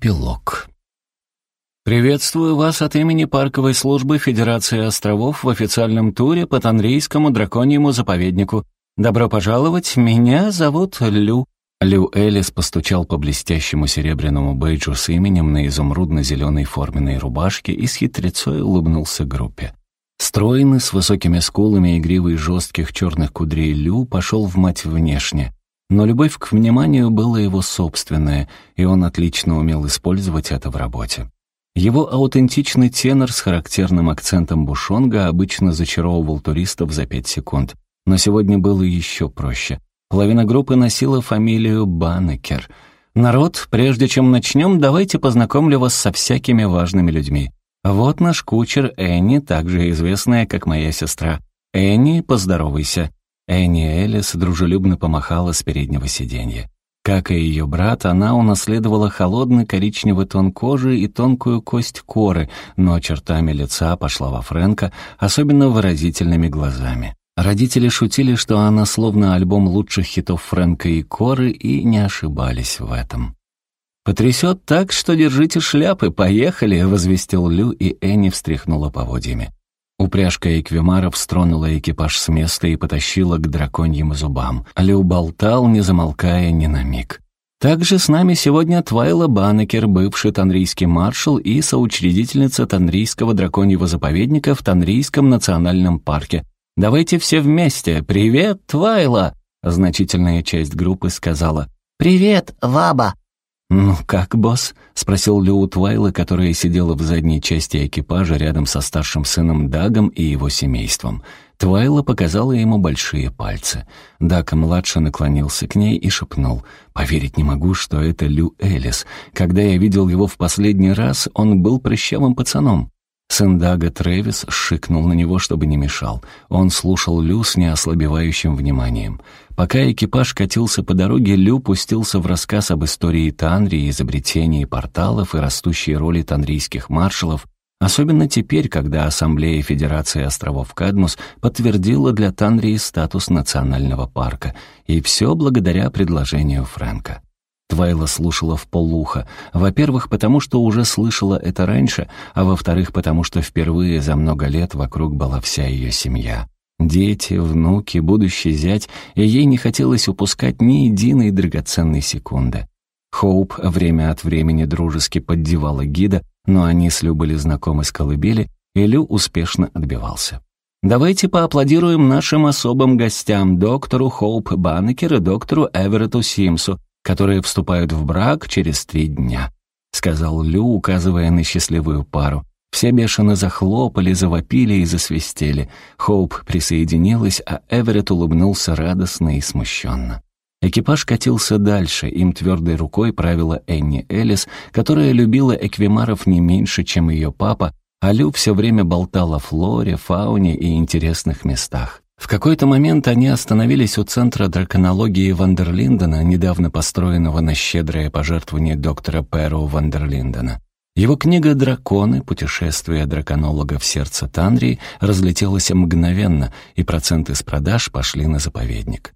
Эпилог. Приветствую вас от имени Парковой службы Федерации островов в официальном туре по Танрийскому драконьему заповеднику. Добро пожаловать, меня зовут Лю. Лю Элис постучал по блестящему серебряному бейджу с именем на изумрудно-зеленой форменной рубашке и с хитрецой улыбнулся группе. Стройный, с высокими скулами и гривой жестких черных кудрей Лю пошел в мать внешне — но любовь к вниманию была его собственная, и он отлично умел использовать это в работе. Его аутентичный тенор с характерным акцентом бушонга обычно зачаровывал туристов за пять секунд. Но сегодня было еще проще. Половина группы носила фамилию Банекер. «Народ, прежде чем начнем, давайте познакомлю вас со всякими важными людьми. Вот наш кучер Энни, также известная как моя сестра. Энни, поздоровайся. Энни Элис дружелюбно помахала с переднего сиденья. Как и ее брат, она унаследовала холодный коричневый тон кожи и тонкую кость коры, но чертами лица пошла во Фрэнка, особенно выразительными глазами. Родители шутили, что она словно альбом лучших хитов Фрэнка и Коры, и не ошибались в этом. «Потрясет так, что держите шляпы, поехали!» — возвестил Лю, и Энни встряхнула поводьями. Упряжка эквимаров стронула экипаж с места и потащила к драконьим зубам. Лю болтал, не замолкая ни на миг. Также с нами сегодня Твайла Банекер, бывший танрийский маршал и соучредительница Танрийского драконьего заповедника в Танрийском национальном парке. Давайте все вместе. Привет, Твайла! Значительная часть группы сказала «Привет, Ваба!» «Ну как, босс?» — спросил Лю Твайла, которая сидела в задней части экипажа рядом со старшим сыном Дагом и его семейством. Твайла показала ему большие пальцы. Даг-младший наклонился к ней и шепнул. «Поверить не могу, что это Лю Элис. Когда я видел его в последний раз, он был прыщавым пацаном». Сын Дага Трэвис шикнул на него, чтобы не мешал. Он слушал Лю с неослабевающим вниманием. Пока экипаж катился по дороге, Лю пустился в рассказ об истории Танри, изобретении порталов и растущей роли танрийских маршалов, особенно теперь, когда Ассамблея Федерации островов Кадмус подтвердила для Танрии статус национального парка, и все благодаря предложению Фрэнка. Твайла слушала в полуха. Во-первых, потому что уже слышала это раньше, а во-вторых, потому что впервые за много лет вокруг была вся ее семья. Дети, внуки, будущий зять, и ей не хотелось упускать ни единой драгоценной секунды. Хоуп время от времени дружески поддевала гида, но они с Лю были знакомы с колыбели, и Лю успешно отбивался. Давайте поаплодируем нашим особым гостям, доктору Хоуп Баннекер и доктору Эверету Симсу, которые вступают в брак через три дня», — сказал Лю, указывая на счастливую пару. Все бешено захлопали, завопили и засвистели. Хоуп присоединилась, а Эверетт улыбнулся радостно и смущенно. Экипаж катился дальше, им твердой рукой правила Энни Элис, которая любила эквимаров не меньше, чем ее папа, а Лю все время болтала о флоре, фауне и интересных местах. В какой-то момент они остановились у Центра драконологии Вандерлиндена, недавно построенного на щедрое пожертвование доктора Перу Вандерлиндена. Его книга «Драконы. Путешествие драконолога в сердце Танрии» разлетелась мгновенно, и проценты с продаж пошли на заповедник.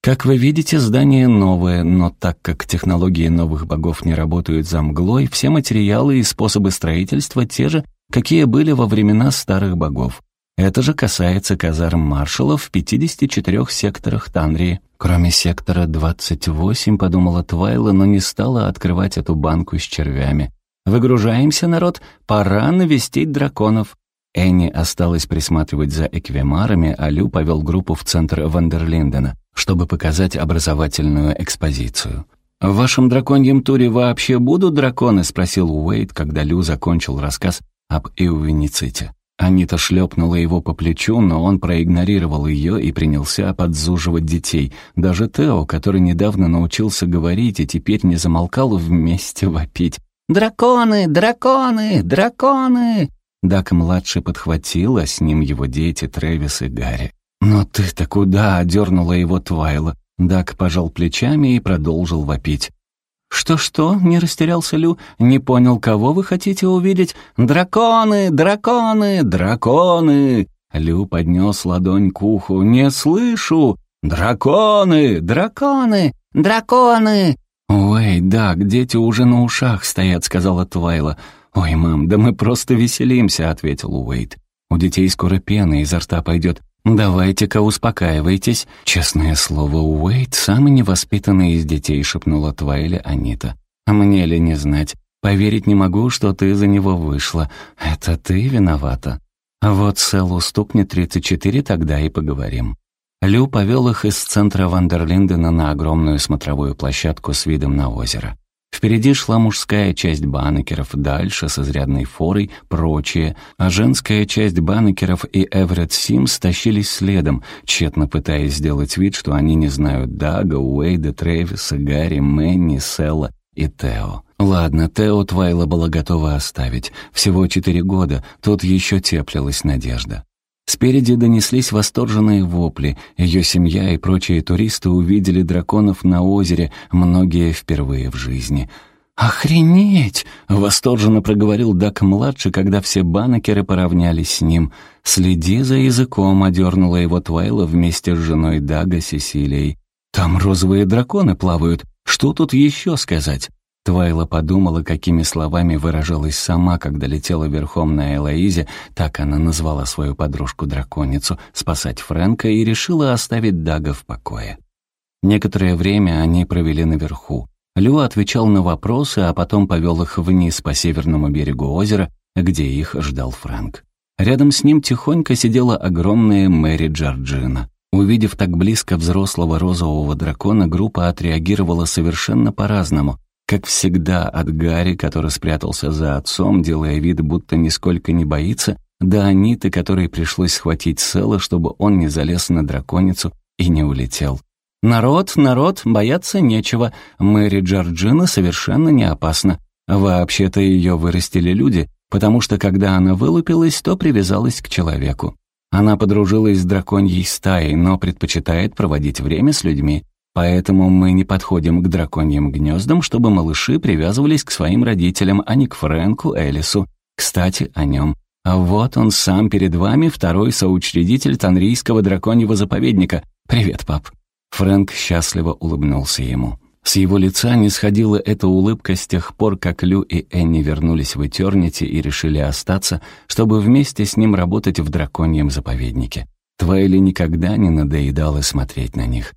Как вы видите, здание новое, но так как технологии новых богов не работают за мглой, все материалы и способы строительства те же, какие были во времена старых богов. Это же касается казарм маршалов в 54 секторах Танрии. Кроме сектора 28, подумала Твайла, но не стала открывать эту банку с червями. «Выгружаемся, народ, пора навестить драконов». Энни осталась присматривать за эквемарами, а Лю повел группу в центр Вандерлиндена, чтобы показать образовательную экспозицию. «В вашем драконьем туре вообще будут драконы?» — спросил Уэйд, когда Лю закончил рассказ об Иувениците. Анита шлепнула его по плечу, но он проигнорировал ее и принялся подзуживать детей. Даже Тео, который недавно научился говорить и теперь не замолкал вместе вопить. «Драконы! Драконы! Драконы!» Дак-младший подхватил, а с ним его дети Трэвис и Гарри. «Но ты-то куда?» — одернула его Твайла. Дак пожал плечами и продолжил вопить. «Что-что?» — не растерялся Лю. «Не понял, кого вы хотите увидеть?» «Драконы! Драконы! Драконы!» Лю поднес ладонь к уху. «Не слышу! Драконы! Драконы! Драконы!» «Ой, да, дети уже на ушах стоят», — сказала Твайла. «Ой, мам, да мы просто веселимся», — ответил Уэйд. «У детей скоро пена изо рта пойдет. Давайте-ка успокаивайтесь». Честное слово, Уэйд самый невоспитанный из детей, шепнула Твайле Анита. «А мне ли не знать? Поверить не могу, что ты за него вышла. Это ты виновата. Вот Селлу стукнет 34, тогда и поговорим». Лю повел их из центра Вандерлиндена на огромную смотровую площадку с видом на озеро. Впереди шла мужская часть банекеров, дальше с изрядной форой прочие, а женская часть банекеров и Эверетт Симс тащились следом, тщетно пытаясь сделать вид, что они не знают Дага, Уэйда, Трэвиса, Гарри, Мэнни, Селла и Тео. Ладно, Тео Твайла была готова оставить. Всего четыре года, тут еще теплилась надежда. Спереди донеслись восторженные вопли. Ее семья и прочие туристы увидели драконов на озере, многие впервые в жизни. «Охренеть!» — восторженно проговорил Дак-младший, когда все банекеры поравнялись с ним. «Следи за языком», — одернула его Твайла вместе с женой Дага Сесилией. «Там розовые драконы плавают. Что тут еще сказать?» Твайла подумала, какими словами выражалась сама, когда летела верхом на Элоизе, так она назвала свою подружку-драконицу, спасать Фрэнка и решила оставить Дага в покое. Некоторое время они провели наверху. Лю отвечал на вопросы, а потом повел их вниз по северному берегу озера, где их ждал Фрэнк. Рядом с ним тихонько сидела огромная Мэри Джорджина. Увидев так близко взрослого розового дракона, группа отреагировала совершенно по-разному. Как всегда, от Гарри, который спрятался за отцом, делая вид, будто нисколько не боится, до Аниты, которой пришлось схватить Села, чтобы он не залез на драконицу и не улетел. «Народ, народ, бояться нечего. Мэри Джорджина совершенно не опасна. Вообще-то ее вырастили люди, потому что когда она вылупилась, то привязалась к человеку. Она подружилась с драконьей стаей, но предпочитает проводить время с людьми. Поэтому мы не подходим к драконьим гнездам, чтобы малыши привязывались к своим родителям, а не к Фрэнку Элису. Кстати, о нем. А вот он сам перед вами, второй соучредитель Танрийского драконьего заповедника. Привет, пап. Фрэнк счастливо улыбнулся ему. С его лица не сходила эта улыбка с тех пор, как Лю и Энни вернулись в Этернити и решили остаться, чтобы вместе с ним работать в драконьем заповеднике. Твайли никогда не надоедало смотреть на них.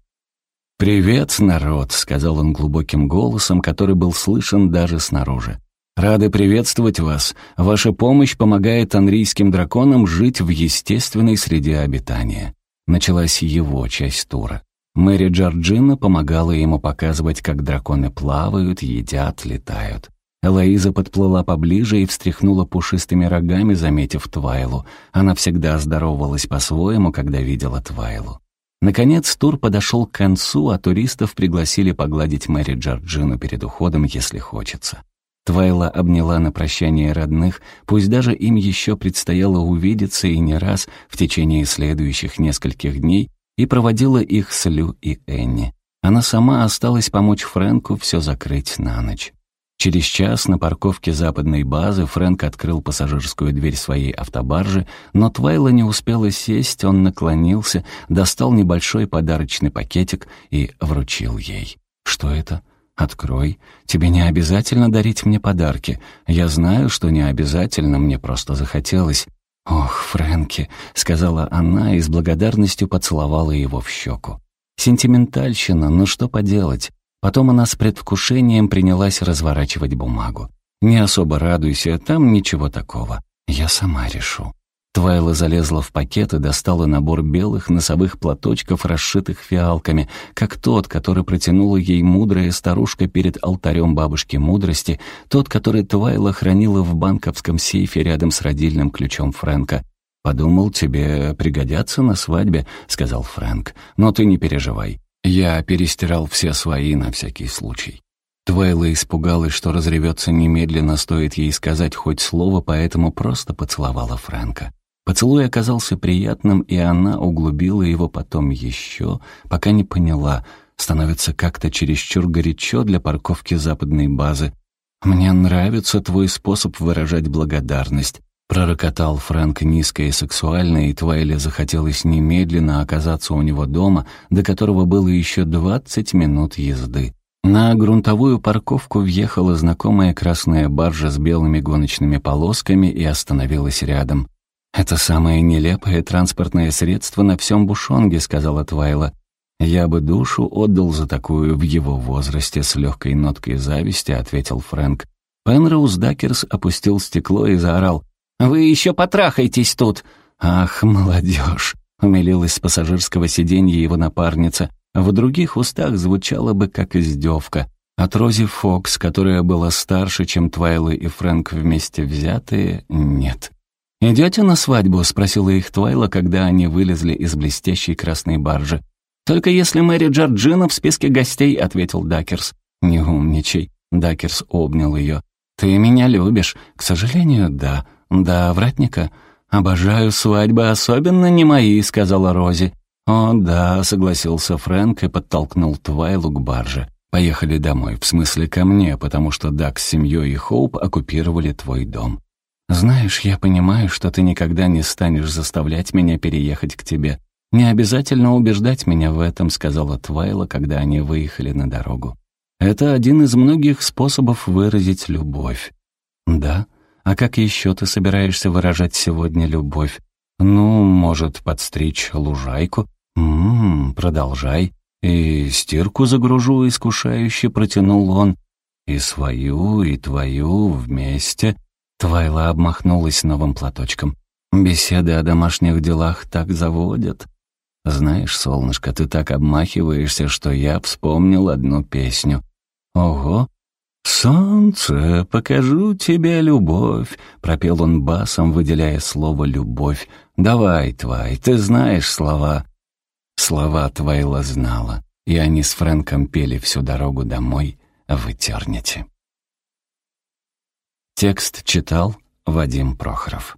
«Привет, народ», — сказал он глубоким голосом, который был слышен даже снаружи. «Рады приветствовать вас. Ваша помощь помогает анрийским драконам жить в естественной среде обитания». Началась его часть тура. Мэри Джорджина помогала ему показывать, как драконы плавают, едят, летают. Элоиза подплыла поближе и встряхнула пушистыми рогами, заметив Твайлу. Она всегда здоровалась по-своему, когда видела Твайлу. Наконец тур подошел к концу, а туристов пригласили погладить Мэри Джорджину перед уходом, если хочется. Твайла обняла на прощание родных, пусть даже им еще предстояло увидеться и не раз в течение следующих нескольких дней, и проводила их с Лю и Энни. Она сама осталась помочь Фрэнку все закрыть на ночь. Через час на парковке западной базы Фрэнк открыл пассажирскую дверь своей автобаржи, но Твайла не успела сесть, он наклонился, достал небольшой подарочный пакетик и вручил ей. «Что это?» «Открой. Тебе не обязательно дарить мне подарки. Я знаю, что не обязательно, мне просто захотелось». «Ох, Фрэнки», — сказала она и с благодарностью поцеловала его в щеку. «Сентиментальщина, ну что поделать? Потом она с предвкушением принялась разворачивать бумагу. «Не особо радуйся, там ничего такого. Я сама решу». Твайла залезла в пакет и достала набор белых носовых платочков, расшитых фиалками, как тот, который протянула ей мудрая старушка перед алтарем бабушки мудрости, тот, который Твайла хранила в банковском сейфе рядом с родильным ключом Фрэнка. «Подумал, тебе пригодятся на свадьбе», — сказал Фрэнк. «Но ты не переживай. Я перестирал все свои на всякий случай. Твайла испугалась, что разревется немедленно, стоит ей сказать хоть слово, поэтому просто поцеловала Фрэнка. Поцелуй оказался приятным, и она углубила его потом еще, пока не поняла, становится как-то чересчур горячо для парковки западной базы. «Мне нравится твой способ выражать благодарность. Пророкотал Фрэнк низко и сексуально, и Твайле захотелось немедленно оказаться у него дома, до которого было еще двадцать минут езды. На грунтовую парковку въехала знакомая красная баржа с белыми гоночными полосками и остановилась рядом. «Это самое нелепое транспортное средство на всем Бушонге», — сказала Твайла. «Я бы душу отдал за такую в его возрасте с легкой ноткой зависти», — ответил Фрэнк. Пенроуз Дакерс опустил стекло и заорал. «Вы еще потрахайтесь тут!» «Ах, молодежь!» — умилилась с пассажирского сиденья его напарница. В других устах звучало бы как издевка. От Рози Фокс, которая была старше, чем Твайла и Фрэнк вместе взятые, нет. «Идете на свадьбу?» — спросила их Твайла, когда они вылезли из блестящей красной баржи. «Только если Мэри Джорджина в списке гостей», — ответил Дакерс. «Не умничай». Дакерс обнял ее. «Ты меня любишь?» «К сожалению, да». «Да, вратника?» «Обожаю свадьбы, особенно не мои», — сказала Рози. «О, да», — согласился Фрэнк и подтолкнул Твайлу к барже. «Поехали домой, в смысле ко мне, потому что Дак с семьей и Хоуп оккупировали твой дом». «Знаешь, я понимаю, что ты никогда не станешь заставлять меня переехать к тебе. Не обязательно убеждать меня в этом», — сказала Твайла, когда они выехали на дорогу. «Это один из многих способов выразить любовь». «Да? А как еще ты собираешься выражать сегодня любовь? Ну, может, подстричь лужайку «М-м, продолжай. И стирку загружу, искушающе протянул он. И свою, и твою вместе». Твайла обмахнулась новым платочком. «Беседы о домашних делах так заводят». «Знаешь, солнышко, ты так обмахиваешься, что я вспомнил одну песню». «Ого, «Солнце, покажу тебе любовь», — пропел он басом, выделяя слово «любовь». «Давай, Твай, ты знаешь слова». Слова Твайла знала, и они с Фрэнком пели всю дорогу домой в Этернити. Текст читал Вадим Прохоров.